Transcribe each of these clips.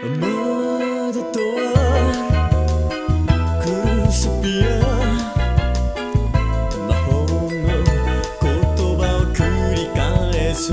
雨だとクスピア魔法の言葉を繰り返す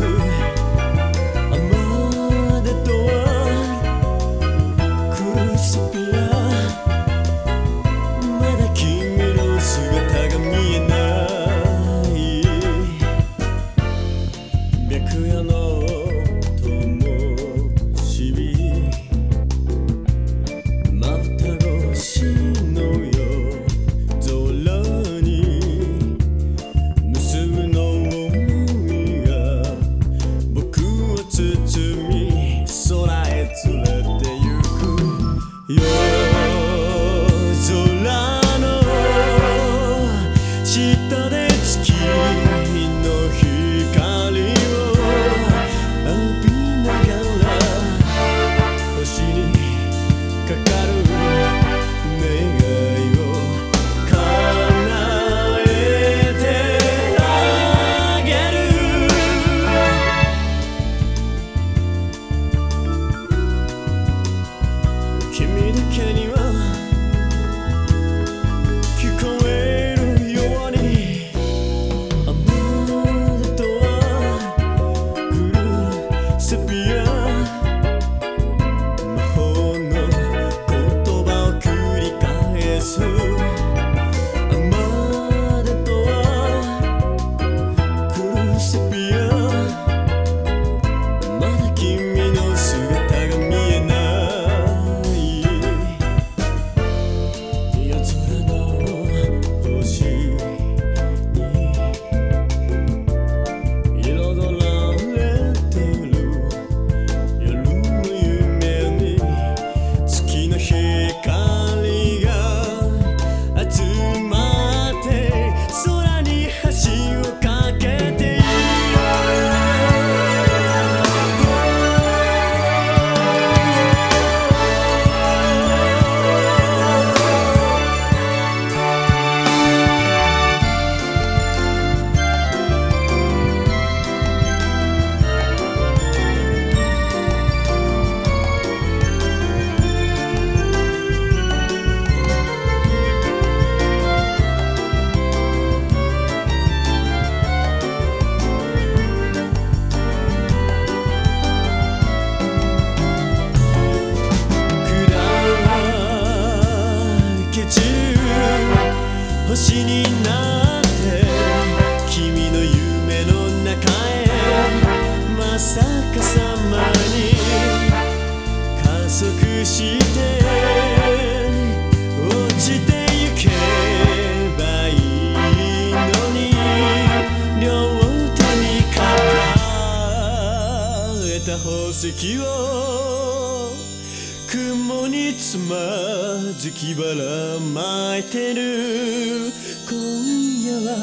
Seni kelime な宝石を雲につまずきばらまいてる。今夜は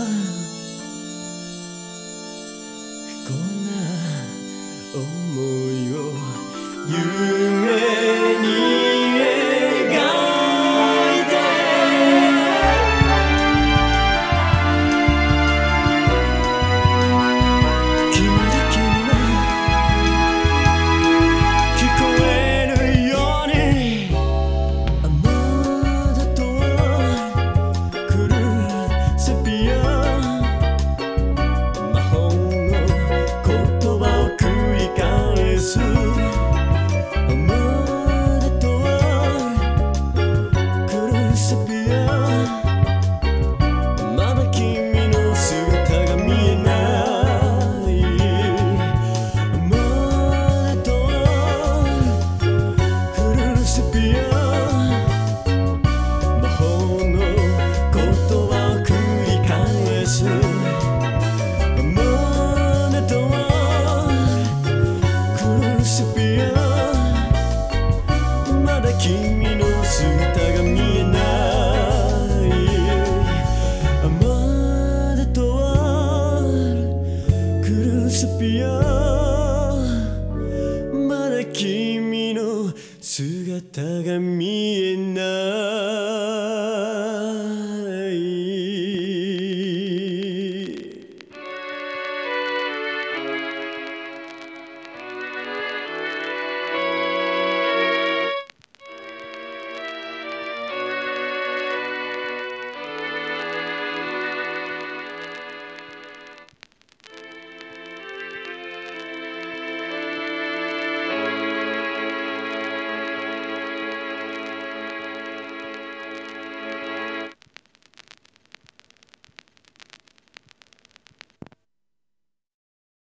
こんな君の姿が見えない。